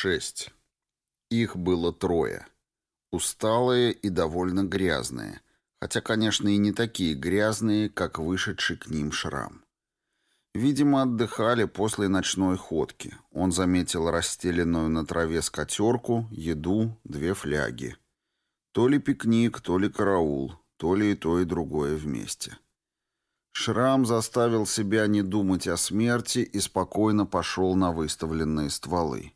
6. Их было трое. Усталые и довольно грязные, хотя, конечно, и не такие грязные, как вышедший к ним шрам. Видимо, отдыхали после ночной ходки. Он заметил расстеленную на траве скатерку, еду, две фляги. То ли пикник, то ли караул, то ли и то, и другое вместе. Шрам заставил себя не думать о смерти и спокойно пошел на выставленные стволы.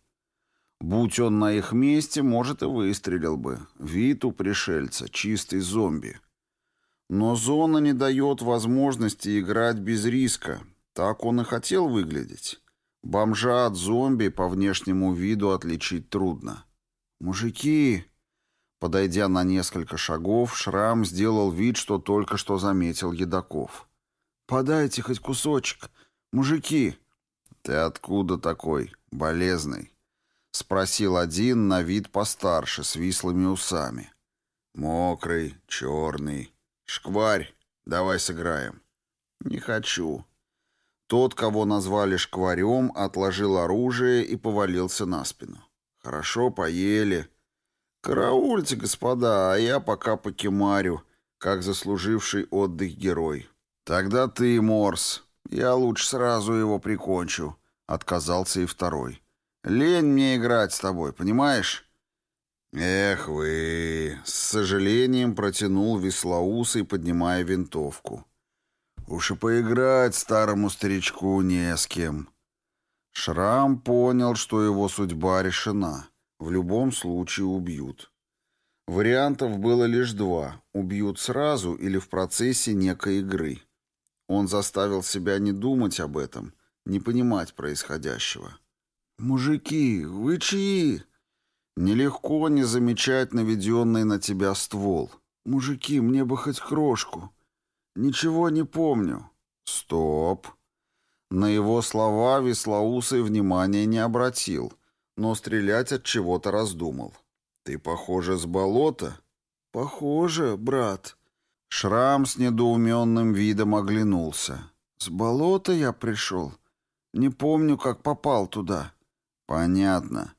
Будь он на их месте, может, и выстрелил бы. Вид у пришельца — чистый зомби. Но зона не дает возможности играть без риска. Так он и хотел выглядеть. Бомжа от зомби по внешнему виду отличить трудно. «Мужики!» Подойдя на несколько шагов, Шрам сделал вид, что только что заметил едоков. «Подайте хоть кусочек, мужики!» «Ты откуда такой, болезный?» — спросил один на вид постарше, с вислыми усами. «Мокрый, черный. Шкварь, давай сыграем». «Не хочу». Тот, кого назвали шкварем, отложил оружие и повалился на спину. «Хорошо, поели». «Караульте, господа, а я пока покемарю, как заслуживший отдых герой». «Тогда ты, Морс. Я лучше сразу его прикончу», — отказался и второй. Лень мне играть с тобой, понимаешь?» «Эх вы!» — с сожалением протянул веслоусый, поднимая винтовку. «Уж и поиграть старому старичку не с кем». Шрам понял, что его судьба решена. В любом случае убьют. Вариантов было лишь два — убьют сразу или в процессе некой игры. Он заставил себя не думать об этом, не понимать происходящего. «Мужики, вы чьи?» Нелегко не замечать наведенный на тебя ствол. «Мужики, мне бы хоть крошку. Ничего не помню». «Стоп!» На его слова Веслоусый внимания не обратил, но стрелять от чего-то раздумал. «Ты, похоже, с болота?» «Похоже, брат». Шрам с недоуменным видом оглянулся. «С болота я пришел. Не помню, как попал туда». «Понятно.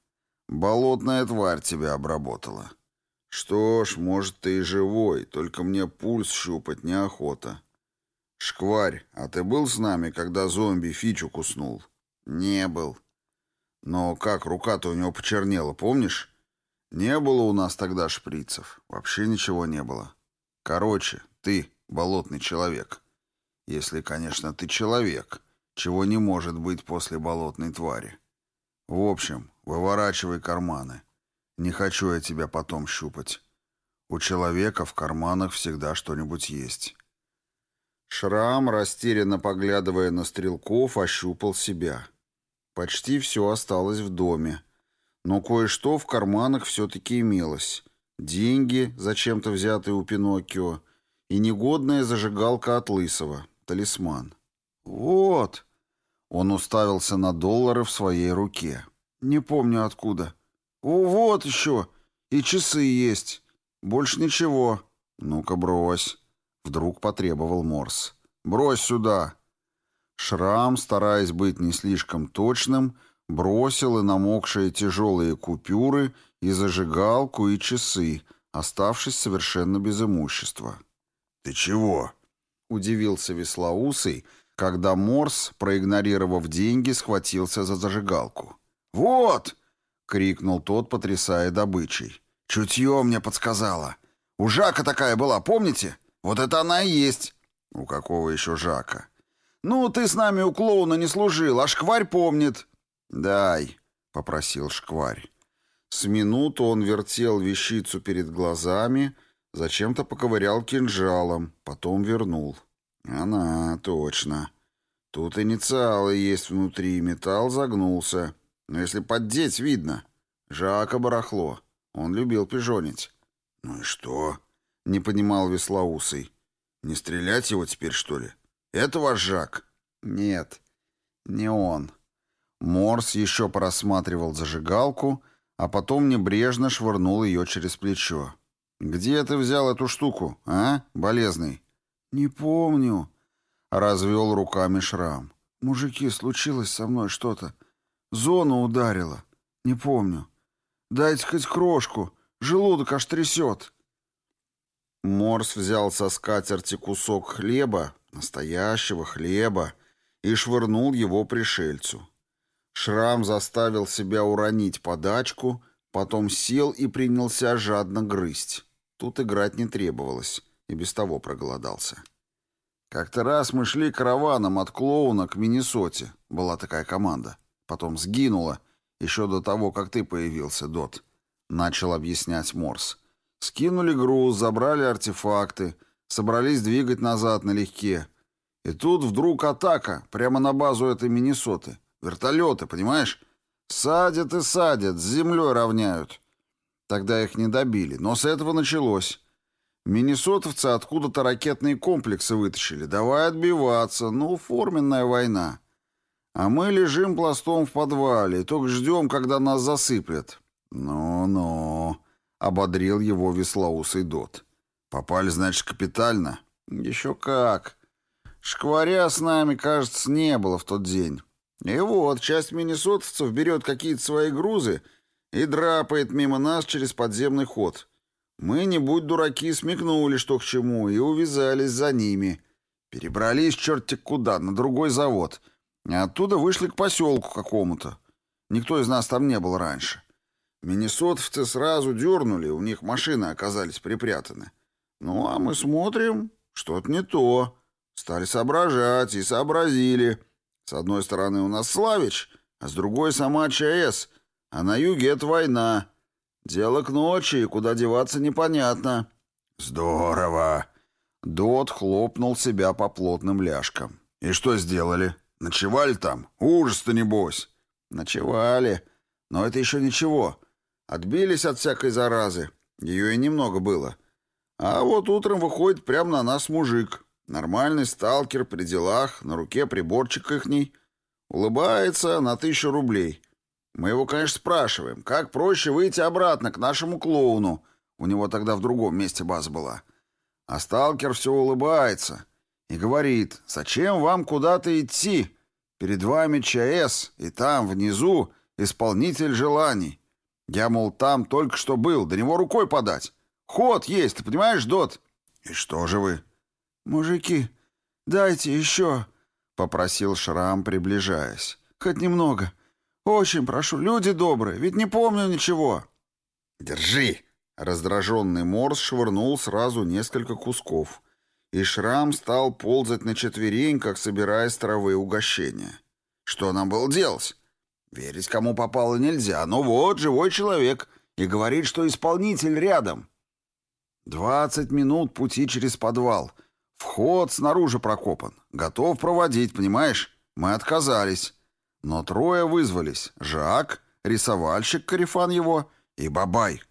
Болотная тварь тебя обработала. Что ж, может, ты и живой, только мне пульс щупать неохота. Шкварь, а ты был с нами, когда зомби Фичу куснул?» «Не был». «Но как рука-то у него почернела, помнишь?» «Не было у нас тогда шприцев. Вообще ничего не было. Короче, ты болотный человек. Если, конечно, ты человек, чего не может быть после болотной твари. В общем, выворачивай карманы. Не хочу я тебя потом щупать. У человека в карманах всегда что-нибудь есть. Шрам, растерянно поглядывая на стрелков, ощупал себя. Почти все осталось в доме. Но кое-что в карманах все-таки имелось. Деньги, зачем-то взятые у Пиноккио, и негодная зажигалка от Лысого, талисман. «Вот!» Он уставился на доллары в своей руке. «Не помню откуда». «О, вот еще! И часы есть. Больше ничего». «Ну-ка, брось». Вдруг потребовал Морс. «Брось сюда». Шрам, стараясь быть не слишком точным, бросил и намокшие тяжелые купюры, и зажигалку, и часы, оставшись совершенно без имущества. «Ты чего?» — удивился Веслоусый, когда Морс, проигнорировав деньги, схватился за зажигалку. «Вот!» — крикнул тот, потрясая добычей. «Чутье мне подсказало. У Жака такая была, помните? Вот это она и есть». «У какого еще Жака?» «Ну, ты с нами у клоуна не служил, а шкварь помнит». «Дай», — попросил шкварь. С минуту он вертел вещицу перед глазами, зачем-то поковырял кинжалом, потом вернул. «Она, точно. Тут инициалы есть внутри, металл загнулся. Но если поддеть, видно. Жака барахло. Он любил пижонить». «Ну и что?» — не понимал Веслоусый. «Не стрелять его теперь, что ли? Это ваш Жак?» «Нет, не он». Морс еще просматривал зажигалку, а потом небрежно швырнул ее через плечо. «Где ты взял эту штуку, а, болезный?» «Не помню», — развел руками шрам. «Мужики, случилось со мной что-то. Зона ударила. «Не помню. Дайте хоть крошку. Желудок аж трясет». Морс взял со скатерти кусок хлеба, настоящего хлеба, и швырнул его пришельцу. Шрам заставил себя уронить подачку, потом сел и принялся жадно грызть. Тут играть не требовалось, и без того проголодался. Как-то раз мы шли караваном от Клоуна к Миннесоте, была такая команда. Потом сгинула, еще до того, как ты появился, Дот. Начал объяснять Морс. Скинули груз, забрали артефакты, собрались двигать назад налегке. И тут вдруг атака, прямо на базу этой Миннесоты. Вертолеты, понимаешь? Садят и садят, с землей равняют. Тогда их не добили, но с этого началось. Миннесотовцы откуда-то ракетные комплексы вытащили. Давай отбиваться. Ну, форменная война. А мы лежим пластом в подвале только ждем, когда нас засыплет. Ну-ну, ободрил его веслоусый Дот. Попали, значит, капитально? Еще как. Шкваря с нами, кажется, не было в тот день. И вот, часть миннесотовцев берет какие-то свои грузы и драпает мимо нас через подземный ход. Мы, не будь дураки, смекнули, что к чему, и увязались за ними. Перебрались черти куда, на другой завод. А оттуда вышли к поселку какому-то. Никто из нас там не был раньше. Миннесотовцы сразу дернули, у них машины оказались припрятаны. Ну, а мы смотрим, что-то не то. Стали соображать и сообразили. С одной стороны у нас Славич, а с другой сама ЧАЭС, а на юге это война. «Дело к ночи, и куда деваться непонятно». «Здорово!» Дот хлопнул себя по плотным ляжкам. «И что сделали? Ночевали там? Ужас-то небось!» «Ночевали. Но это еще ничего. Отбились от всякой заразы. Ее и немного было. А вот утром выходит прямо на нас мужик. Нормальный сталкер при делах, на руке приборчик ихний. Улыбается на тысячу рублей. Мы его, конечно, спрашиваем, как проще выйти обратно к нашему клоуну. У него тогда в другом месте база была. А сталкер все улыбается и говорит, зачем вам куда-то идти? Перед вами ЧАЭС, и там, внизу, исполнитель желаний. Я, мол, там только что был, до него рукой подать. Ход есть, ты понимаешь, Дот? И что же вы? Мужики, дайте еще, — попросил Шрам, приближаясь. Хоть немного. — «Очень прошу, люди добрые, ведь не помню ничего». «Держи!» Раздраженный Морс швырнул сразу несколько кусков, и Шрам стал ползать на четвереньках, собирая с травы угощения. Что нам было делать? Верить кому попало нельзя, но вот живой человек и говорит, что исполнитель рядом. Двадцать минут пути через подвал. Вход снаружи прокопан. Готов проводить, понимаешь? Мы отказались. Но трое вызвались. Жак, рисовальщик, корефан его, и Бабай.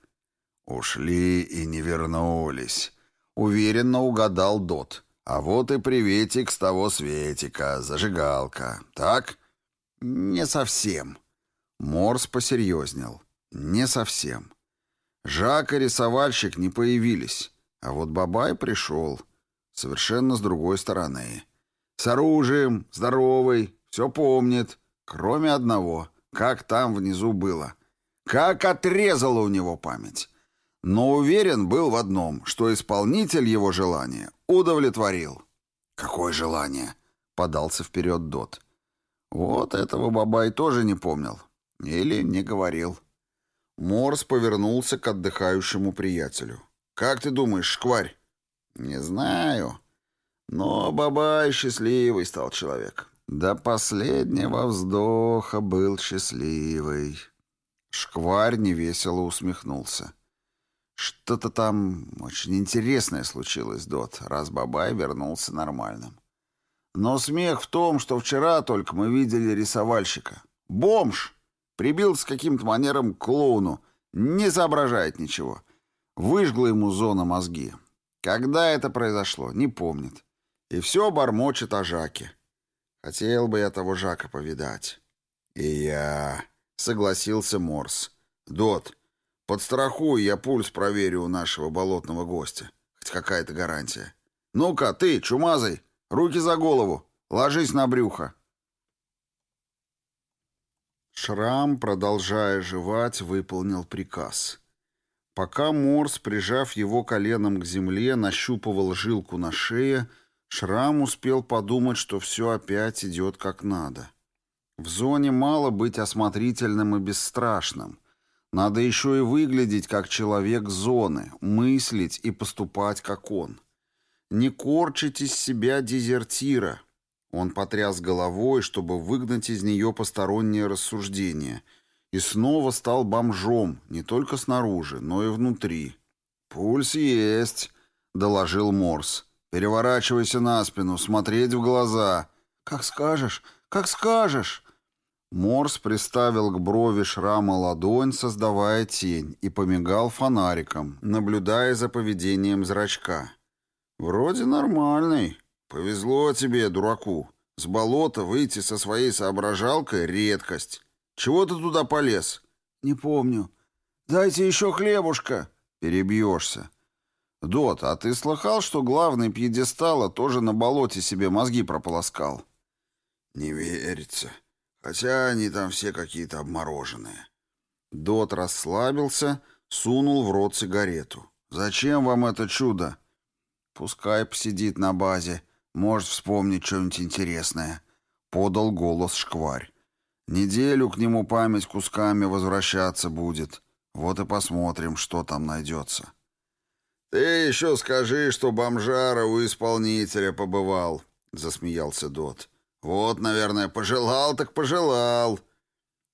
Ушли и не вернулись. Уверенно угадал Дот. А вот и приветик с того светика, зажигалка. Так? Не совсем. Морс посерьезнел. Не совсем. Жак и рисовальщик не появились. А вот Бабай пришел. Совершенно с другой стороны. С оружием, здоровый, все помнит. Кроме одного, как там внизу было. Как отрезала у него память. Но уверен был в одном, что исполнитель его желания удовлетворил. «Какое желание?» — подался вперед Дот. Вот этого Бабай тоже не помнил. Или не говорил. Морс повернулся к отдыхающему приятелю. «Как ты думаешь, шкварь?» «Не знаю. Но Бабай счастливый стал человек. До последнего вздоха был счастливый. Шкварь невесело усмехнулся. Что-то там очень интересное случилось, Дот, раз Бабай вернулся нормальным. Но смех в том, что вчера только мы видели рисовальщика. Бомж! Прибил с каким-то манером клоуну. Не соображает ничего. Выжгла ему зона мозги. Когда это произошло, не помнит. И все бормочет о Жаке. Хотел бы я того Жака повидать. И я... Согласился Морс. Дот, подстрахуй, я пульс проверю у нашего болотного гостя. Хоть какая-то гарантия. Ну-ка, ты, чумазый, руки за голову, ложись на брюхо. Шрам, продолжая жевать, выполнил приказ. Пока Морс, прижав его коленом к земле, нащупывал жилку на шее, Шрам успел подумать, что все опять идет как надо. В зоне мало быть осмотрительным и бесстрашным. Надо еще и выглядеть как человек зоны, мыслить и поступать как он. Не корчить из себя дезертира. Он потряс головой, чтобы выгнать из нее посторонние рассуждения — и снова стал бомжом, не только снаружи, но и внутри. «Пульс есть», — доложил Морс. «Переворачивайся на спину, смотреть в глаза». «Как скажешь, как скажешь». Морс приставил к брови шрама ладонь, создавая тень, и помигал фонариком, наблюдая за поведением зрачка. «Вроде нормальный. Повезло тебе, дураку. С болота выйти со своей соображалкой — редкость. Чего ты туда полез? Не помню. Дайте еще хлебушка. Перебьешься. Дот, а ты слыхал, что главный пьедестала тоже на болоте себе мозги прополоскал? Не верится. Хотя они там все какие-то обмороженные. Дот расслабился, сунул в рот сигарету. «Зачем вам это чудо?» «Пускай посидит на базе, может вспомнить что-нибудь интересное», — подал голос шкварь. Неделю к нему память кусками возвращаться будет. Вот и посмотрим, что там найдется. «Ты еще скажи, что бомжара у исполнителя побывал», — засмеялся Дот. «Вот, наверное, пожелал так пожелал».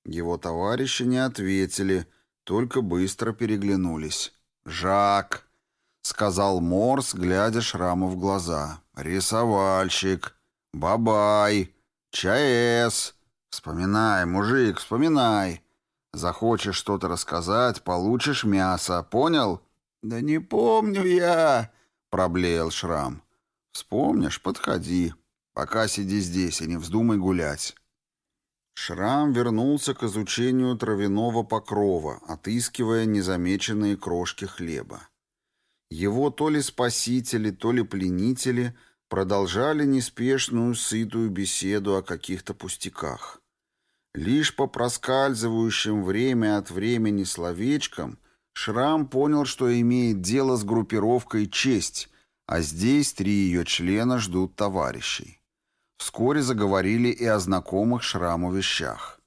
Его товарищи не ответили, только быстро переглянулись. «Жак», — сказал Морс, глядя шраму в глаза. «Рисовальщик. Бабай. ЧАЭС». «Вспоминай, мужик, вспоминай. Захочешь что-то рассказать, получишь мясо, понял?» «Да не помню я», — проблеял Шрам. «Вспомнишь, подходи. Пока сиди здесь и не вздумай гулять». Шрам вернулся к изучению травяного покрова, отыскивая незамеченные крошки хлеба. Его то ли спасители, то ли пленители — продолжали неспешную сытую беседу о каких-то пустяках. Лишь по проскальзывающим время от времени словечкам Шрам понял, что имеет дело с группировкой «Честь», а здесь три ее члена ждут товарищей. Вскоре заговорили и о знакомых Шраму вещах.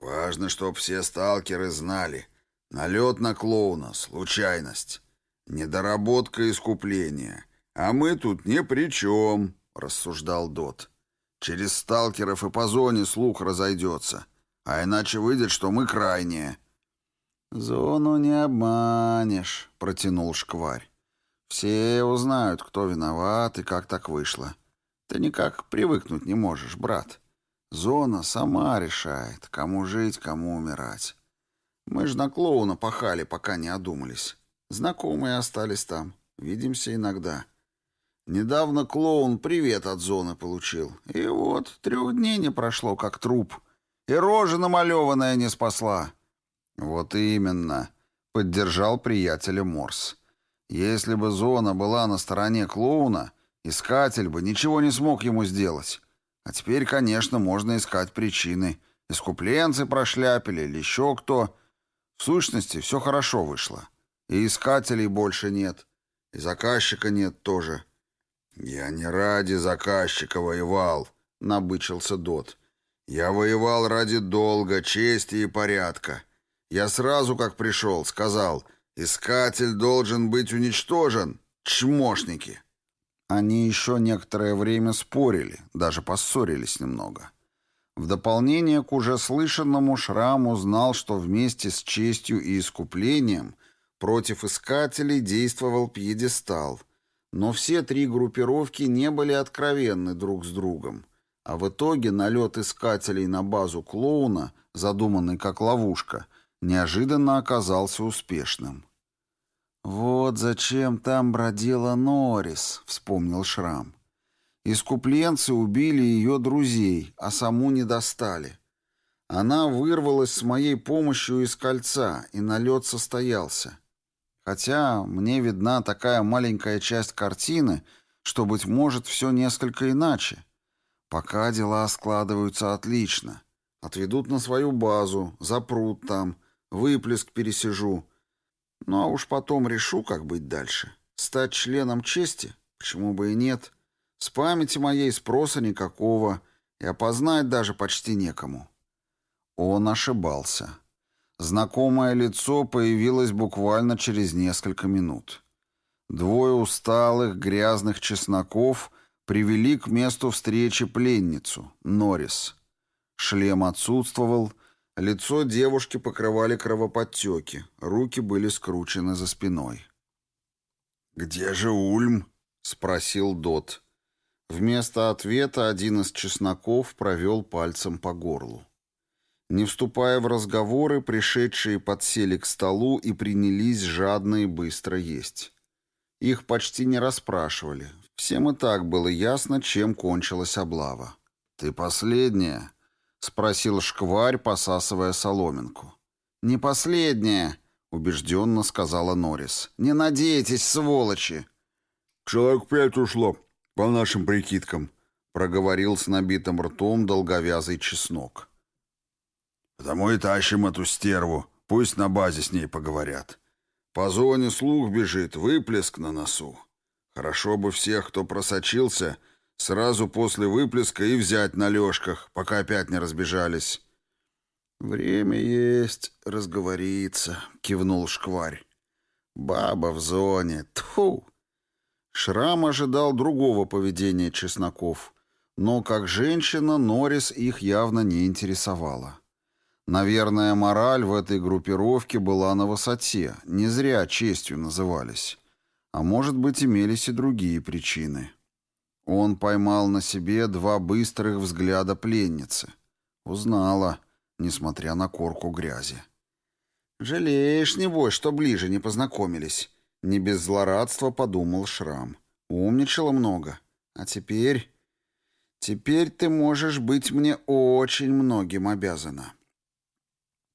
«Важно, чтоб все сталкеры знали. Налет на клоуна — случайность. Недоработка искупления — «А мы тут ни при чем», — рассуждал Дот. «Через сталкеров и по зоне слух разойдется, а иначе выйдет, что мы крайние». «Зону не обманешь», — протянул шкварь. «Все узнают, кто виноват и как так вышло. Ты никак привыкнуть не можешь, брат. Зона сама решает, кому жить, кому умирать. Мы ж на клоуна пахали, пока не одумались. Знакомые остались там, видимся иногда». Недавно клоун привет от зоны получил. И вот, трех дней не прошло, как труп. И рожа намалеванная не спасла. Вот именно, поддержал приятеля Морс. Если бы зона была на стороне клоуна, искатель бы ничего не смог ему сделать. А теперь, конечно, можно искать причины. Искупленцы прошляпили или еще кто. В сущности, все хорошо вышло. И искателей больше нет. И заказчика нет тоже. «Я не ради заказчика воевал», — набычился Дот. «Я воевал ради долга, чести и порядка. Я сразу, как пришел, сказал, искатель должен быть уничтожен. Чмошники!» Они еще некоторое время спорили, даже поссорились немного. В дополнение к уже слышанному Шрам узнал, что вместе с честью и искуплением против искателей действовал пьедестал — но все три группировки не были откровенны друг с другом, а в итоге налет искателей на базу клоуна, задуманный как ловушка, неожиданно оказался успешным. «Вот зачем там бродила Норрис», — вспомнил Шрам. Искупленцы убили ее друзей, а саму не достали. Она вырвалась с моей помощью из кольца, и налет состоялся. Хотя мне видна такая маленькая часть картины, что, быть может, все несколько иначе. Пока дела складываются отлично. Отведут на свою базу, запрут там, выплеск пересижу. Ну а уж потом решу, как быть дальше. Стать членом чести? Почему бы и нет? С памяти моей спроса никакого, и опознать даже почти некому. Он ошибался. Знакомое лицо появилось буквально через несколько минут. Двое усталых, грязных чесноков привели к месту встречи пленницу, Норрис. Шлем отсутствовал, лицо девушки покрывали кровоподтеки, руки были скручены за спиной. «Где же Ульм?» — спросил Дот. Вместо ответа один из чесноков провел пальцем по горлу. Не вступая в разговоры, пришедшие подсели к столу и принялись жадно и быстро есть. Их почти не расспрашивали. Всем и так было ясно, чем кончилась облава. «Ты последняя?» — спросил шкварь, посасывая соломинку. «Не последняя», — убежденно сказала Норрис. «Не надейтесь, сволочи!» «Человек пять ушло, по нашим прикидкам», — проговорил с набитым ртом долговязый чеснок. «Потому и тащим эту стерву. Пусть на базе с ней поговорят. По зоне слух бежит, выплеск на носу. Хорошо бы всех, кто просочился, сразу после выплеска и взять на лёжках, пока опять не разбежались». «Время есть разговориться», — кивнул шкварь. «Баба в зоне. Тьфу!» Шрам ожидал другого поведения чесноков, но как женщина Норрис их явно не интересовала. Наверное, мораль в этой группировке была на высоте, не зря честью назывались. А может быть, имелись и другие причины. Он поймал на себе два быстрых взгляда пленницы. Узнала, несмотря на корку грязи. «Жалеешь, небось, что ближе не познакомились?» Не без злорадства подумал Шрам. Умничала много. А теперь... Теперь ты можешь быть мне очень многим обязана.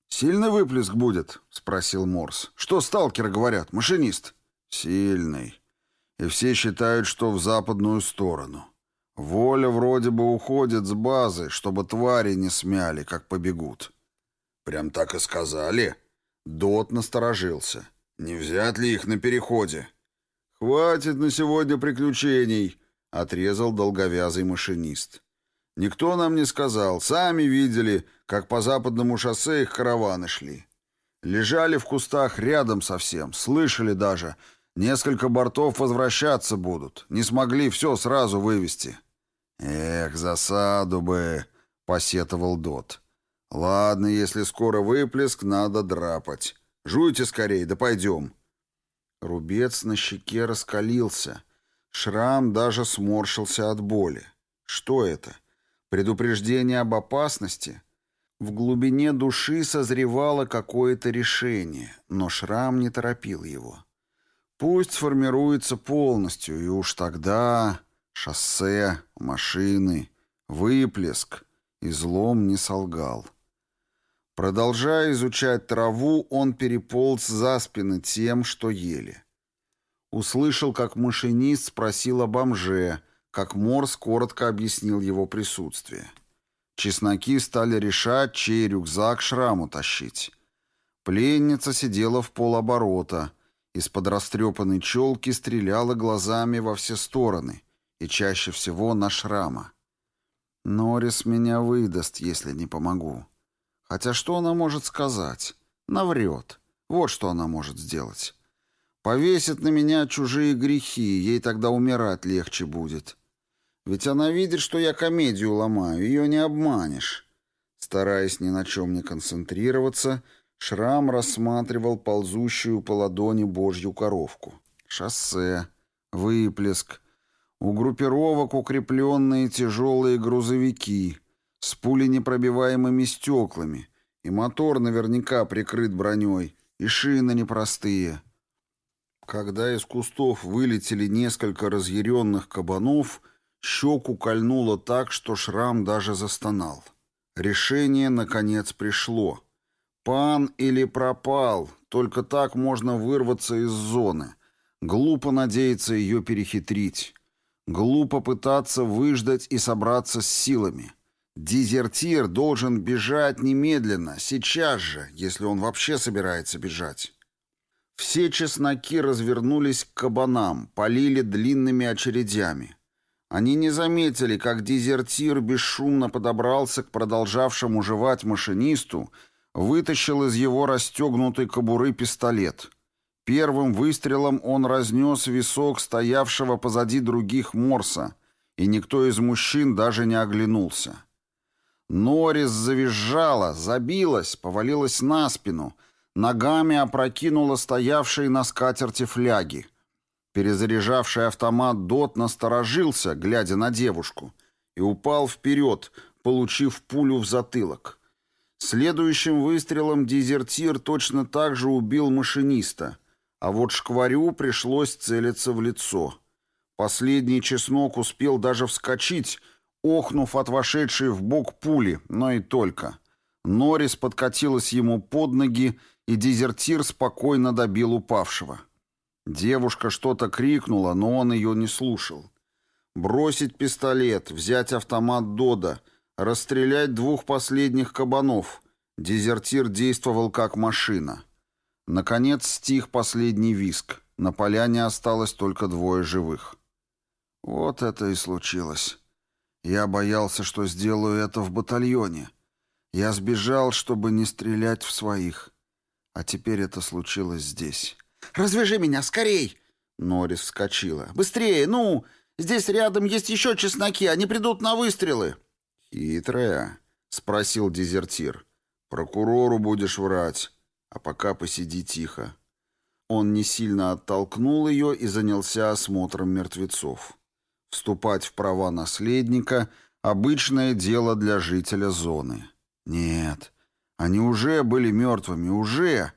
«Сильный выплеск будет?» — спросил Морс. «Что сталкеры говорят, машинист?» «Сильный. И все считают, что в западную сторону. Воля вроде бы уходит с базы, чтобы твари не смяли, как побегут». «Прям так и сказали?» Дот насторожился. «Не взять ли их на переходе?» «Хватит на сегодня приключений», — отрезал долговязый машинист. Никто нам не сказал. Сами видели, как по западному шоссе их караваны шли. Лежали в кустах рядом совсем, слышали даже. Несколько бортов возвращаться будут. Не смогли все сразу вывести. «Эх, засаду бы!» — посетовал Дот. «Ладно, если скоро выплеск, надо драпать. Жуйте скорей, да пойдем». Рубец на щеке раскалился. Шрам даже сморщился от боли. Что это? Предупреждение об опасности? В глубине души созревало какое-то решение, но шрам не торопил его. Пусть сформируется полностью, и уж тогда шоссе, машины, выплеск, излом не солгал. Продолжая изучать траву, он переполз за спины тем, что ели. Услышал, как машинист спросил о бомже, как Морс коротко объяснил его присутствие. Чесноки стали решать, чей рюкзак шраму тащить. Пленница сидела в полоборота, из-под растрепанной челки стреляла глазами во все стороны и чаще всего на шрама. Норрис меня выдаст, если не помогу. Хотя что она может сказать? Наврет. Вот что она может сделать. Повесит на меня чужие грехи, ей тогда умирать легче будет. Ведь она видит, что я комедию ломаю, ее не обманешь. Стараясь ни на чем не концентрироваться, Шрам рассматривал ползущую по ладони божью коровку. Шоссе, выплеск, у группировок укрепленные тяжелые грузовики с пуленепробиваемыми стеклами, и мотор наверняка прикрыт броней, и шины непростые. Когда из кустов вылетели несколько разъяренных кабанов — Щеку кольнуло так, что шрам даже застонал. Решение, наконец, пришло. Пан или пропал, только так можно вырваться из зоны. Глупо надеяться ее перехитрить. Глупо пытаться выждать и собраться с силами. Дезертир должен бежать немедленно, сейчас же, если он вообще собирается бежать. Все чесноки развернулись к кабанам, полили длинными очередями. Они не заметили, как дезертир бесшумно подобрался к продолжавшему жевать машинисту, вытащил из его расстегнутой кобуры пистолет. Первым выстрелом он разнес висок стоявшего позади других Морса, и никто из мужчин даже не оглянулся. Норрис завизжала, забилась, повалилась на спину, ногами опрокинула стоявшие на скатерти фляги. Перезаряжавший автомат Дот насторожился, глядя на девушку, и упал вперед, получив пулю в затылок. Следующим выстрелом дезертир точно так же убил машиниста, а вот шкварю пришлось целиться в лицо. Последний чеснок успел даже вскочить, охнув от вошедшей в бок пули, но и только. Норрис подкатилась ему под ноги, и дезертир спокойно добил упавшего. Девушка что-то крикнула, но он ее не слушал. Бросить пистолет, взять автомат Дода, расстрелять двух последних кабанов. Дезертир действовал как машина. Наконец стих последний виск. На поляне осталось только двое живых. Вот это и случилось. Я боялся, что сделаю это в батальоне. Я сбежал, чтобы не стрелять в своих. А теперь это случилось здесь. «Развяжи меня, скорей!» Норрис вскочила. «Быстрее, ну! Здесь рядом есть еще чесноки, они придут на выстрелы!» «Хитрая?» — спросил дезертир. «Прокурору будешь врать, а пока посиди тихо». Он не сильно оттолкнул ее и занялся осмотром мертвецов. Вступать в права наследника — обычное дело для жителя зоны. Нет, они уже были мертвыми, уже,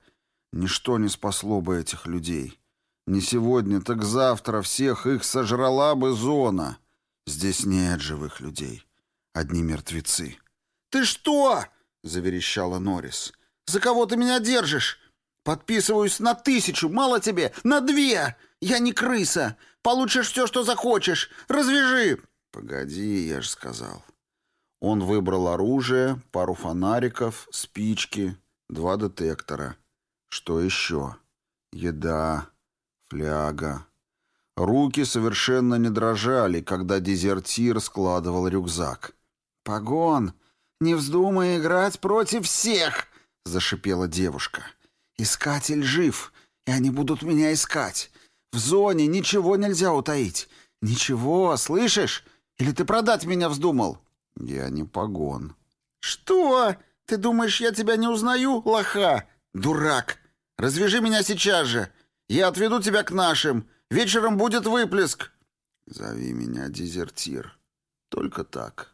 Ничто не спасло бы этих людей. Не сегодня, так завтра всех их сожрала бы зона. Здесь нет живых людей. Одни мертвецы. «Ты что?» — заверещала Норрис. «За кого ты меня держишь? Подписываюсь на тысячу, мало тебе, на две! Я не крыса! Получишь все, что захочешь! Развяжи!» «Погоди, я же сказал». Он выбрал оружие, пару фонариков, спички, два детектора — что еще? Еда, фляга. Руки совершенно не дрожали, когда дезертир складывал рюкзак. «Погон, не вздумай играть против всех!» — зашипела девушка. «Искатель жив, и они будут меня искать. В зоне ничего нельзя утаить. Ничего, слышишь? Или ты продать меня вздумал?» «Я не погон». «Что? Ты думаешь, я тебя не узнаю, лоха? Дурак! Развяжи меня сейчас же. Я отведу тебя к нашим. Вечером будет выплеск. Зови меня дезертир. Только так.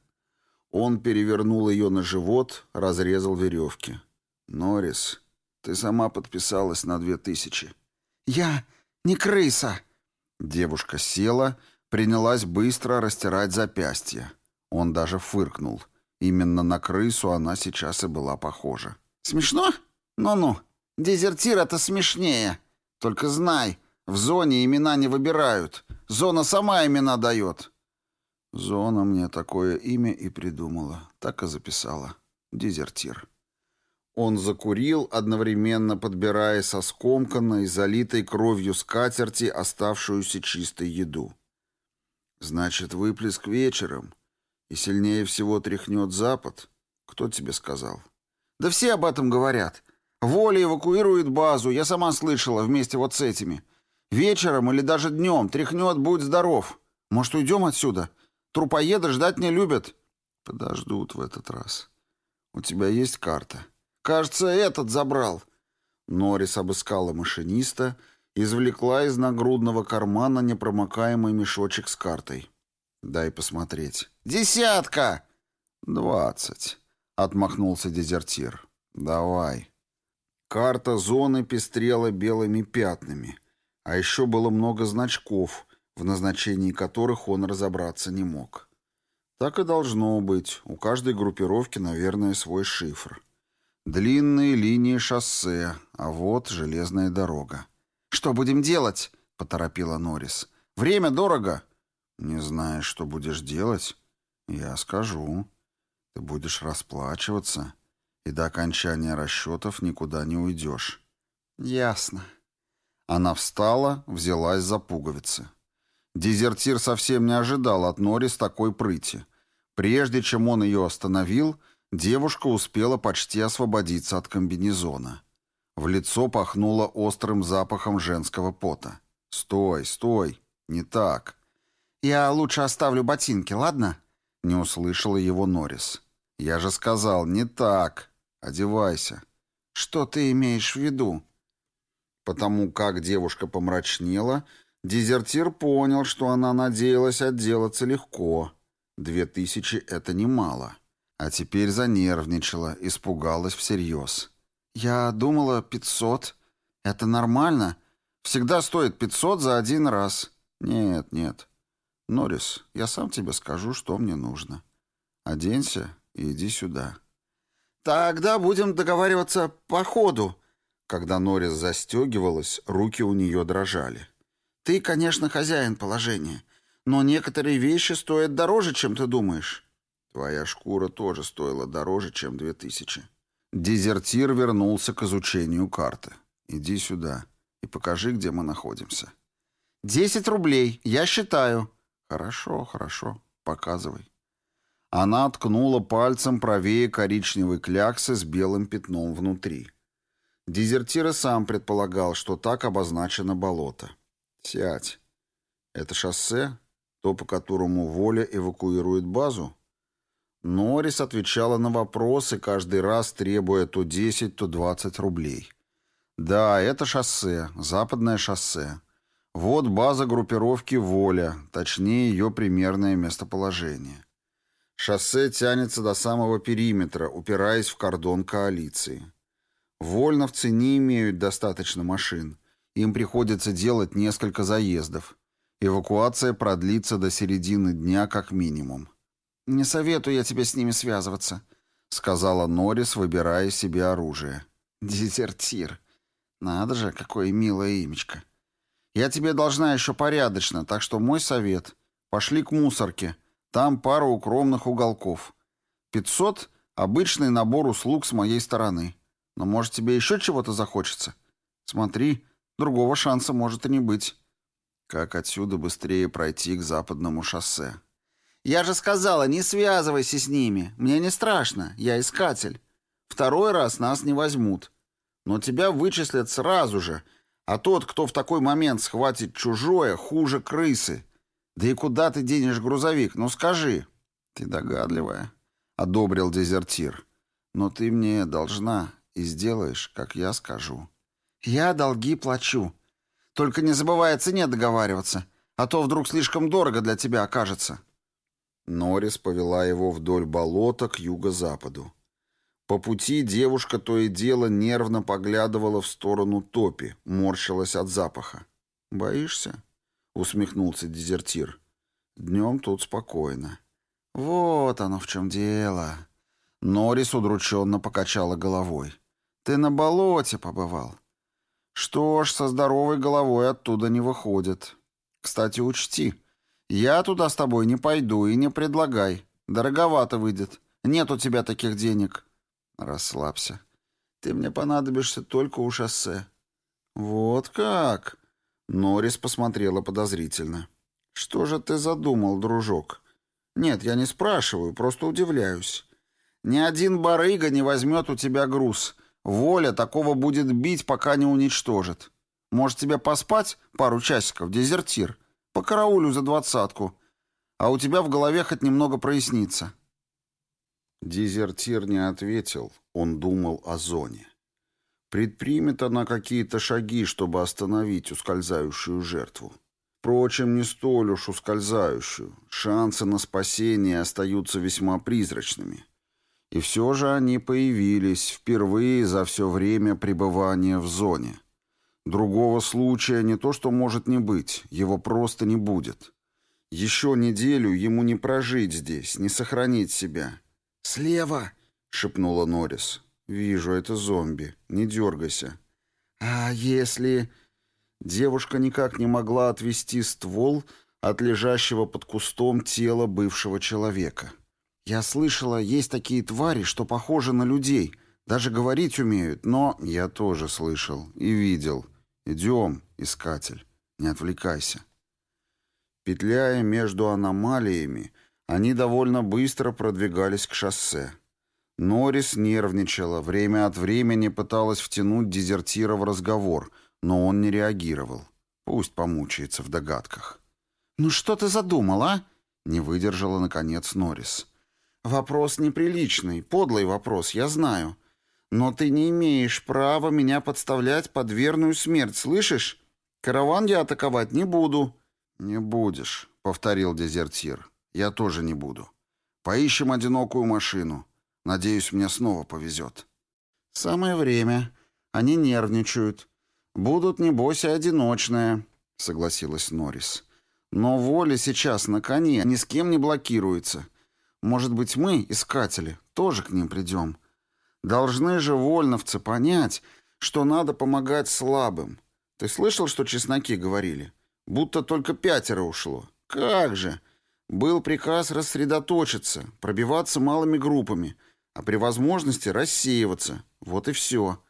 Он перевернул ее на живот, разрезал веревки. Норрис, ты сама подписалась на две тысячи. Я не крыса. Девушка села, принялась быстро растирать запястья. Он даже фыркнул. Именно на крысу она сейчас и была похожа. «Смешно? Ну-ну, Дезертир — это смешнее. Только знай, в зоне имена не выбирают. Зона сама имена дает. Зона мне такое имя и придумала. Так и записала. Дезертир. Он закурил, одновременно подбирая со скомканной, залитой кровью скатерти оставшуюся чистой еду. Значит, выплеск вечером, и сильнее всего тряхнет запад? Кто тебе сказал? Да все об этом говорят. Воля эвакуирует базу, я сама слышала, вместе вот с этими. Вечером или даже днем тряхнет, будь здоров. Может, уйдем отсюда? Трупоеды ждать не любят. Подождут в этот раз. У тебя есть карта? Кажется, этот забрал. Норрис обыскала машиниста, извлекла из нагрудного кармана непромокаемый мешочек с картой. Дай посмотреть. «Десятка!» «Двадцать», — отмахнулся дезертир. «Давай». Карта зоны пестрела белыми пятнами, а еще было много значков, в назначении которых он разобраться не мог. Так и должно быть, у каждой группировки, наверное, свой шифр. Длинные линии шоссе, а вот железная дорога. «Что будем делать?» — поторопила Норрис. «Время дорого». «Не знаешь, что будешь делать? Я скажу. Ты будешь расплачиваться, и до окончания расчетов никуда не уйдешь. Ясно. Она встала, взялась за пуговицы. Дезертир совсем не ожидал от Норрис такой прыти. Прежде чем он ее остановил, девушка успела почти освободиться от комбинезона. В лицо пахнуло острым запахом женского пота. «Стой, стой! Не так!» «Я лучше оставлю ботинки, ладно?» Не услышала его Норрис. «Я же сказал, не так! Одевайся!» «Что ты имеешь в виду?» Потому как девушка помрачнела, дезертир понял, что она надеялась отделаться легко. Две тысячи — это немало. А теперь занервничала, испугалась всерьез. «Я думала, пятьсот. Это нормально. Всегда стоит пятьсот за один раз». «Нет, нет. Норрис, я сам тебе скажу, что мне нужно. Оденься и иди сюда». «Тогда будем договариваться по ходу». Когда Норрис застегивалась, руки у нее дрожали. «Ты, конечно, хозяин положения, но некоторые вещи стоят дороже, чем ты думаешь». «Твоя шкура тоже стоила дороже, чем две тысячи». Дезертир вернулся к изучению карты. «Иди сюда и покажи, где мы находимся». «Десять рублей, я считаю». «Хорошо, хорошо, показывай». Она ткнула пальцем правее коричневой кляксы с белым пятном внутри. Дезертир и сам предполагал, что так обозначено болото. «Сядь. Это шоссе? То, по которому Воля эвакуирует базу?» Норрис отвечала на вопросы, каждый раз требуя то 10, то 20 рублей. «Да, это шоссе, западное шоссе. Вот база группировки «Воля», точнее ее примерное местоположение. Шоссе тянется до самого периметра, упираясь в кордон коалиции. Вольновцы не имеют достаточно машин. Им приходится делать несколько заездов. Эвакуация продлится до середины дня как минимум. «Не советую я тебе с ними связываться», — сказала Норрис, выбирая себе оружие. «Дезертир. Надо же, какое милое имечко. Я тебе должна еще порядочно, так что мой совет — пошли к мусорке. Там пара укромных уголков. Пятьсот — обычный набор услуг с моей стороны. Но, может, тебе еще чего-то захочется? Смотри, другого шанса может и не быть». Как отсюда быстрее пройти к западному шоссе? «Я же сказала, не связывайся с ними. Мне не страшно. Я искатель. Второй раз нас не возьмут. Но тебя вычислят сразу же. А тот, кто в такой момент схватит чужое, хуже крысы. Да и куда ты денешь грузовик? Ну скажи». «Ты догадливая», — одобрил дезертир. «Но ты мне должна и сделаешь, как я скажу». «Я долги плачу. Только не забывай о цене договариваться, а то вдруг слишком дорого для тебя окажется». Норрис повела его вдоль болота к юго-западу. По пути девушка то и дело нервно поглядывала в сторону топи, морщилась от запаха. «Боишься?» — усмехнулся дезертир. «Днем тут спокойно». «Вот оно в чем дело». Норрис удрученно покачала головой. «Ты на болоте побывал?» «Что ж, со здоровой головой оттуда не выходит. Кстати, учти, «Я туда с тобой не пойду и не предлагай. Дороговато выйдет. Нет у тебя таких денег». «Расслабься. Ты мне понадобишься только у шоссе». «Вот как?» Норрис посмотрела подозрительно. «Что же ты задумал, дружок?» «Нет, я не спрашиваю, просто удивляюсь. Ни один барыга не возьмет у тебя груз. Воля такого будет бить, пока не уничтожит. Может, тебе поспать пару часиков, дезертир?» По караулю за двадцатку. А у тебя в голове хоть немного прояснится». Дезертир не ответил. Он думал о зоне. Предпримет она какие-то шаги, чтобы остановить ускользающую жертву. Впрочем, не столь уж ускользающую. Шансы на спасение остаются весьма призрачными. И все же они появились впервые за все время пребывания в зоне. Другого случая не то что может не быть, его просто не будет. Еще неделю ему не прожить здесь, не сохранить себя. «Слева!» — шепнула Норрис. «Вижу, это зомби. Не дергайся». «А если...» Девушка никак не могла отвести ствол от лежащего под кустом тела бывшего человека. Я слышала, есть такие твари, что похожи на людей, даже говорить умеют, но... Я тоже слышал и видел. Идем, искатель, не отвлекайся. Петляя между аномалиями, они довольно быстро продвигались к шоссе. Норрис нервничала, время от времени пыталась втянуть дезертира в разговор, но он не реагировал. Пусть помучается в догадках. «Ну что ты задумал, а?» — не выдержала, наконец, Норрис. «Вопрос неприличный, подлый вопрос, я знаю. Но ты не имеешь права меня подставлять под верную смерть, слышишь? Караван я атаковать не буду». «Не будешь», — повторил дезертир. «Я тоже не буду. Поищем одинокую машину. Надеюсь, мне снова повезет». «Самое время. Они нервничают. Будут, небось, и одиночные», — согласилась Норрис. «Но воля сейчас на коне, ни с кем не блокируется. Может быть, мы, искатели, тоже к ним придем. Должны же вольновцы понять, что надо помогать слабым. Ты слышал, что чесноки говорили?» Будто только пятеро ушло. Как же! Был приказ рассредоточиться, пробиваться малыми группами, а при возможности рассеиваться. Вот и все.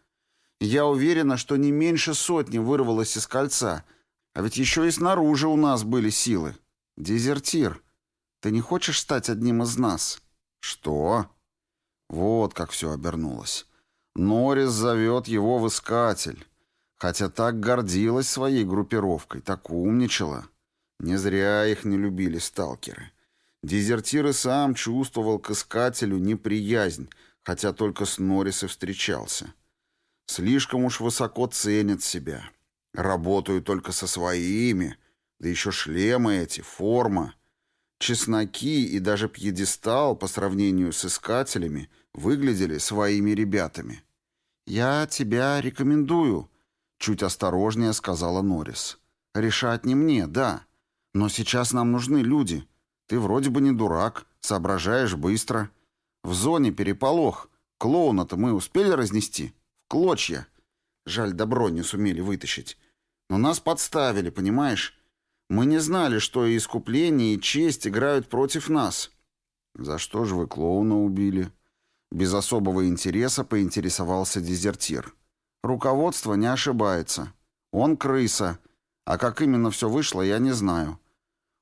Я уверена, что не меньше сотни вырвалось из кольца, а ведь еще и снаружи у нас были силы. Дезертир, ты не хочешь стать одним из нас? Что? Вот как все обернулось. Норрис зовет его в искатель. Хотя так гордилась своей группировкой, так умничала. Не зря их не любили сталкеры. Дезертир и сам чувствовал к искателю неприязнь, хотя только с Норрис встречался. Слишком уж высоко ценят себя. Работают только со своими, да еще шлемы эти, форма. Чесноки и даже пьедестал по сравнению с искателями выглядели своими ребятами. «Я тебя рекомендую», Чуть осторожнее сказала Норрис. «Решать не мне, да. Но сейчас нам нужны люди. Ты вроде бы не дурак, соображаешь быстро. В зоне переполох. Клоуна-то мы успели разнести? В клочья. Жаль, добро не сумели вытащить. Но нас подставили, понимаешь? Мы не знали, что и искупление, и честь играют против нас». «За что же вы клоуна убили?» Без особого интереса поинтересовался дезертир. Руководство не ошибается. Он крыса. А как именно все вышло, я не знаю.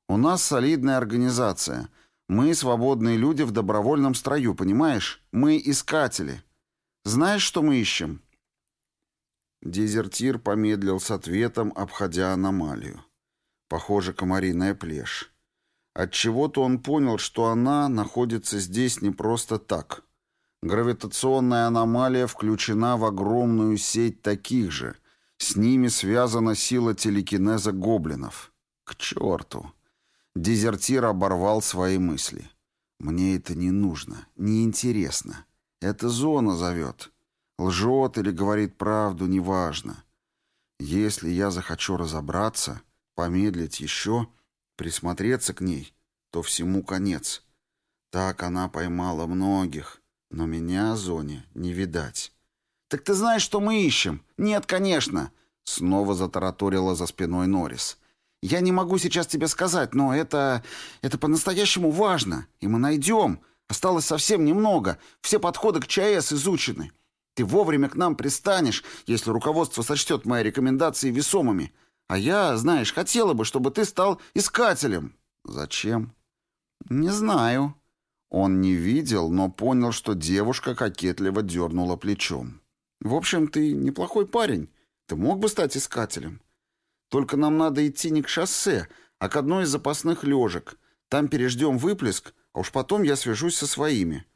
У нас солидная организация. Мы свободные люди в добровольном строю, понимаешь? Мы искатели. Знаешь, что мы ищем?» Дезертир помедлил с ответом, обходя аномалию. Похоже, комариная плешь. Отчего-то он понял, что она находится здесь не просто так. Гравитационная аномалия включена в огромную сеть таких же. С ними связана сила телекинеза гоблинов. К черту! Дезертир оборвал свои мысли. «Мне это не нужно, неинтересно. Это зона зовет. Лжет или говорит правду, неважно. Если я захочу разобраться, помедлить еще, присмотреться к ней, то всему конец. Так она поймала многих, но меня, Зоне, не видать. «Так ты знаешь, что мы ищем?» «Нет, конечно!» Снова затараторила за спиной Норрис. «Я не могу сейчас тебе сказать, но это... это по-настоящему важно, и мы найдем. Осталось совсем немного. Все подходы к ЧАЭС изучены. Ты вовремя к нам пристанешь, если руководство сочтет мои рекомендации весомыми. А я, знаешь, хотела бы, чтобы ты стал искателем». «Зачем?» «Не знаю», он не видел, но понял, что девушка кокетливо дернула плечом. «В общем, ты неплохой парень. Ты мог бы стать искателем. Только нам надо идти не к шоссе, а к одной из запасных лежек. Там переждем выплеск, а уж потом я свяжусь со своими.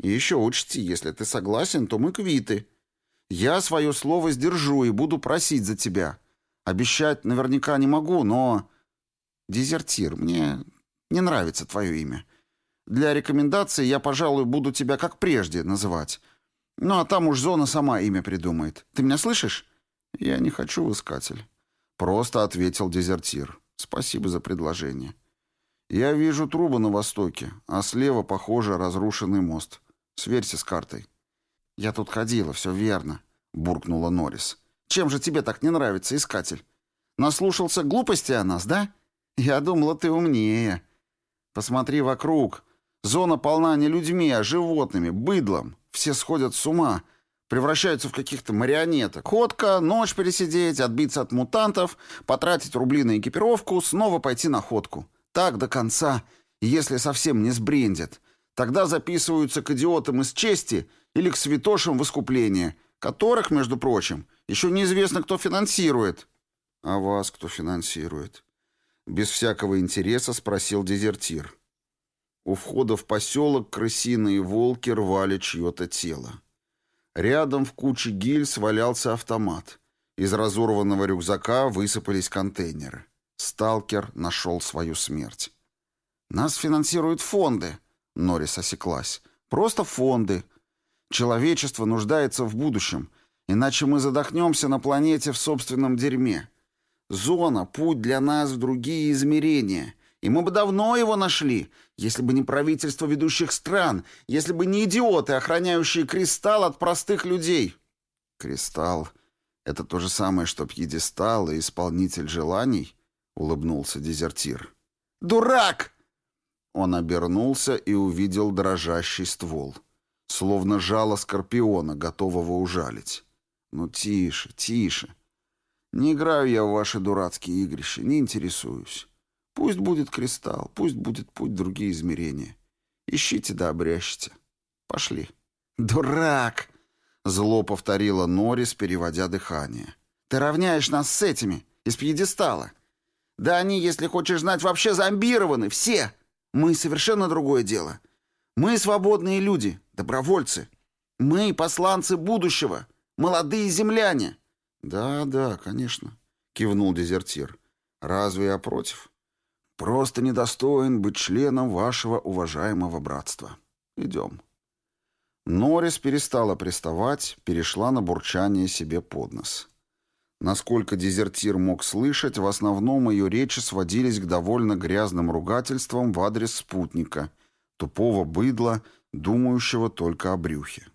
И еще учти, если ты согласен, то мы квиты. Я свое слово сдержу и буду просить за тебя. Обещать наверняка не могу, но... Дезертир, мне не нравится твое имя. Для рекомендаций я, пожалуй, буду тебя как прежде называть. Ну, а там уж зона сама имя придумает. Ты меня слышишь? Я не хочу искатель. Просто ответил дезертир. Спасибо за предложение. Я вижу трубы на востоке, а слева, похоже, разрушенный мост. Сверься с картой. Я тут ходила, все верно, буркнула Норрис. Чем же тебе так не нравится искатель? Наслушался глупости о нас, да? Я думала, ты умнее. Посмотри вокруг. Зона полна не людьми, а животными, быдлом. Все сходят с ума, превращаются в каких-то марионеток. Ходка, ночь пересидеть, отбиться от мутантов, потратить рубли на экипировку, снова пойти на ходку. Так до конца, если совсем не сбрендят. Тогда записываются к идиотам из чести или к святошам в искупление, которых, между прочим, еще неизвестно, кто финансирует. А вас кто финансирует? Без всякого интереса спросил дезертир. У входа в поселок крысиные волки рвали чье-то тело. Рядом в куче гильз валялся автомат. Из разорванного рюкзака высыпались контейнеры. Сталкер нашел свою смерть. «Нас финансируют фонды», Норрис осеклась. «Просто фонды. Человечество нуждается в будущем, иначе мы задохнемся на планете в собственном дерьме. Зона — путь для нас в другие измерения, и мы бы давно его нашли, если бы не правительство ведущих стран, если бы не идиоты, охраняющие кристалл от простых людей». «Кристалл — это то же самое, что пьедестал и исполнитель желаний?» — улыбнулся дезертир. «Дурак!» Он обернулся и увидел дрожащий ствол. Словно жало скорпиона, готового ужалить. «Ну, тише, тише. Не играю я в ваши дурацкие игрища, не интересуюсь. Пусть будет кристалл, пусть будет путь другие измерения. Ищите да обрящите. Пошли». «Дурак!» — зло повторила Норрис, переводя дыхание. «Ты равняешь нас с этими, из пьедестала. Да они, если хочешь знать, вообще зомбированы, все!» Мы совершенно другое дело. Мы свободные люди, добровольцы. Мы посланцы будущего, молодые земляне. Да, да, конечно, кивнул дезертир. Разве я против? Просто недостоин быть членом вашего уважаемого братства. Идем. Норрис перестала приставать, перешла на бурчание себе под нос. Насколько дезертир мог слышать, в основном ее речи сводились к довольно грязным ругательствам в адрес спутника, тупого быдла, думающего только о брюхе.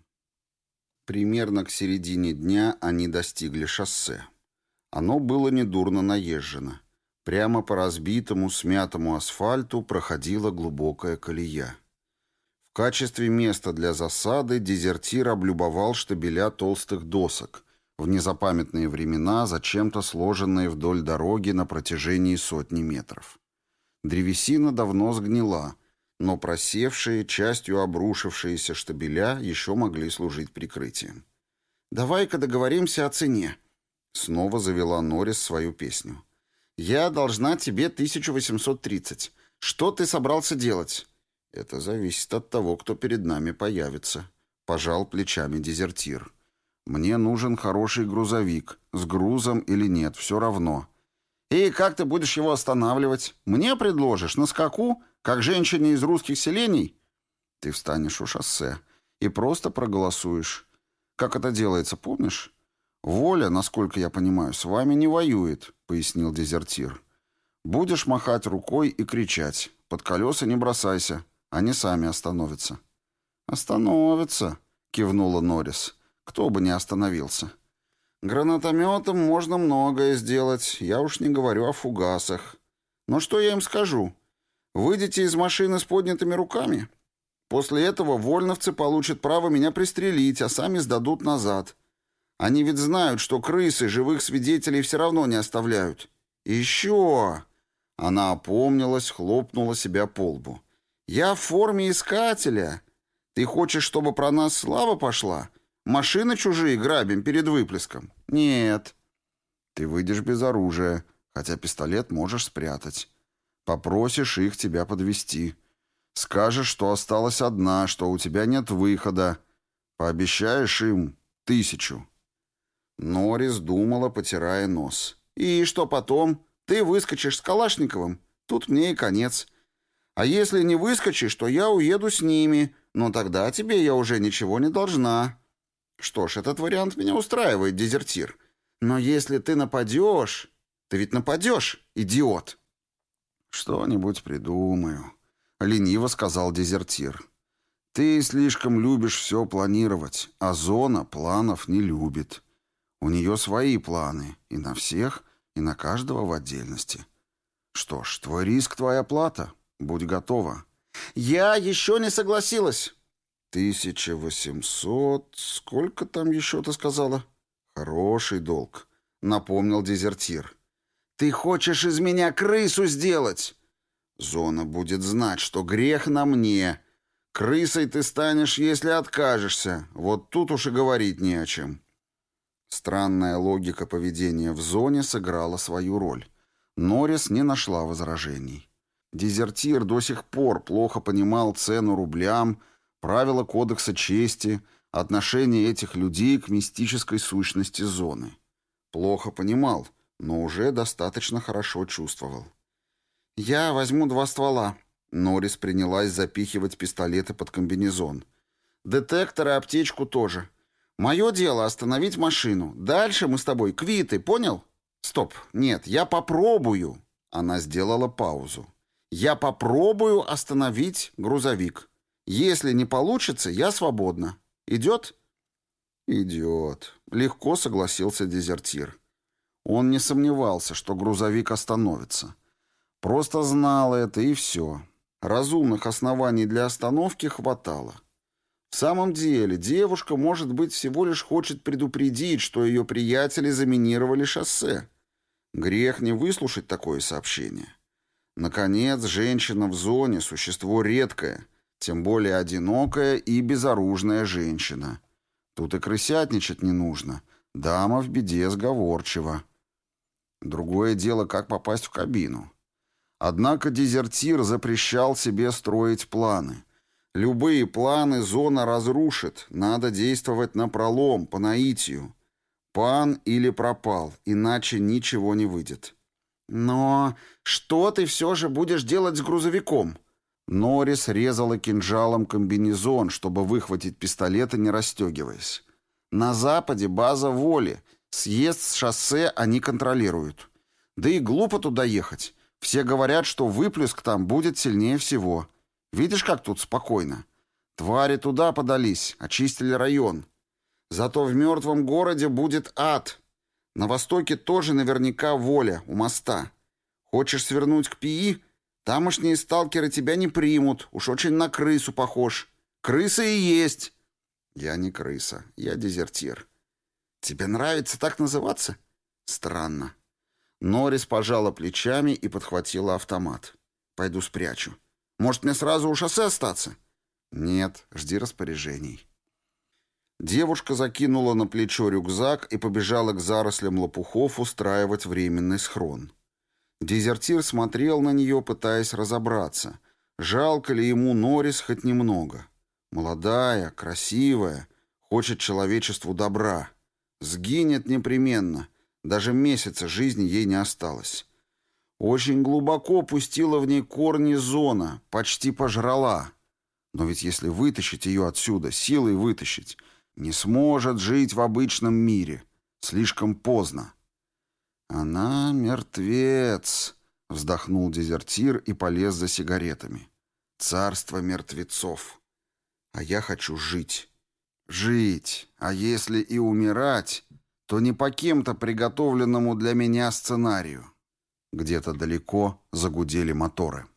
Примерно к середине дня они достигли шоссе. Оно было недурно наезжено. Прямо по разбитому, смятому асфальту проходила глубокая колея. В качестве места для засады дезертир облюбовал штабеля толстых досок — в незапамятные времена зачем-то сложенные вдоль дороги на протяжении сотни метров. Древесина давно сгнила, но просевшие, частью обрушившиеся штабеля еще могли служить прикрытием. «Давай-ка договоримся о цене», — снова завела Норрис свою песню. «Я должна тебе 1830. Что ты собрался делать?» «Это зависит от того, кто перед нами появится», — пожал плечами дезертир. Мне нужен хороший грузовик. С грузом или нет, все равно. И как ты будешь его останавливать? Мне предложишь? На скаку? Как женщине из русских селений? Ты встанешь у шоссе и просто проголосуешь. Как это делается, помнишь? Воля, насколько я понимаю, с вами не воюет, пояснил дезертир. Будешь махать рукой и кричать. Под колеса не бросайся, они сами остановятся. Остановятся, кивнула Норрис. Кто бы не остановился. Гранатометом можно многое сделать, я уж не говорю о фугасах. Но что я им скажу? Выйдите из машины с поднятыми руками? После этого вольновцы получат право меня пристрелить, а сами сдадут назад. Они ведь знают, что крысы живых свидетелей все равно не оставляют. Еще... Она опомнилась, хлопнула себя по лбу. «Я в форме искателя. Ты хочешь, чтобы про нас слава пошла? Машины чужие грабим перед выплеском? Нет. Ты выйдешь без оружия, хотя пистолет можешь спрятать. Попросишь их тебя подвести. Скажешь, что осталась одна, что у тебя нет выхода. Пообещаешь им тысячу. Норрис думала, потирая нос. И что потом? Ты выскочишь с Калашниковым? Тут мне и конец. А если не выскочишь, то я уеду с ними, но тогда тебе я уже ничего не должна. Что ж, этот вариант меня устраивает, дезертир. Но если ты нападешь... Ты ведь нападешь, идиот. Что-нибудь придумаю, лениво сказал дезертир. Ты слишком любишь все планировать, а зона планов не любит. У нее свои планы, и на всех, и на каждого в отдельности. Что ж, твой риск — твоя плата. Будь готова. Я еще не согласилась. Тысяча восемьсот... Сколько там еще ты сказала? Хороший долг, напомнил дезертир. Ты хочешь из меня крысу сделать? Зона будет знать, что грех на мне. Крысой ты станешь, если откажешься. Вот тут уж и говорить не о чем. Странная логика поведения в зоне сыграла свою роль. Норрис не нашла возражений. Дезертир до сих пор плохо понимал цену рублям, правила кодекса чести, отношение этих людей к мистической сущности зоны. Плохо понимал, но уже достаточно хорошо чувствовал. «Я возьму два ствола». Норрис принялась запихивать пистолеты под комбинезон. «Детектор и аптечку тоже. Мое дело остановить машину. Дальше мы с тобой квиты, понял?» «Стоп, нет, я попробую». Она сделала паузу. «Я попробую остановить грузовик. Если не получится, я свободна. Идет?» «Идет», — легко согласился дезертир. Он не сомневался, что грузовик остановится. Просто знал это, и все. Разумных оснований для остановки хватало. В самом деле, девушка, может быть, всего лишь хочет предупредить, что ее приятели заминировали шоссе. Грех не выслушать такое сообщение. Наконец, женщина в зоне – существо редкое, тем более одинокая и безоружная женщина. Тут и крысятничать не нужно. Дама в беде сговорчива. Другое дело, как попасть в кабину. Однако дезертир запрещал себе строить планы. Любые планы зона разрушит, надо действовать на пролом, по наитию. Пан или пропал, иначе ничего не выйдет. «Но что ты все же будешь делать с грузовиком?» Норрис резала кинжалом комбинезон, чтобы выхватить пистолет, не расстегиваясь. «На западе база воли. Съезд с шоссе они контролируют. Да и глупо туда ехать. Все говорят, что выплеск там будет сильнее всего. Видишь, как тут спокойно? Твари туда подались, очистили район. Зато в мертвом городе будет ад. На востоке тоже наверняка воля, у моста. Хочешь свернуть к Пии? Тамошние сталкеры тебя не примут, уж очень на крысу похож. Крыса и есть. Я не крыса, я дезертир. Тебе нравится так называться? Странно. Норрис пожала плечами и подхватила автомат. «Пойду спрячу. Может, мне сразу у шоссе остаться?» «Нет, жди распоряжений». Девушка закинула на плечо рюкзак и побежала к зарослям лопухов устраивать временный схрон. Дезертир смотрел на нее, пытаясь разобраться, жалко ли ему Норрис хоть немного. Молодая, красивая, хочет человечеству добра. Сгинет непременно, даже месяца жизни ей не осталось. Очень глубоко пустила в ней корни зона, почти пожрала. Но ведь если вытащить ее отсюда, силой вытащить, не сможет жить в обычном мире. Слишком поздно. «Она мертвец», — вздохнул дезертир и полез за сигаретами. «Царство мертвецов. А я хочу жить. Жить. А если и умирать, то не по кем-то приготовленному для меня сценарию. Где-то далеко загудели моторы.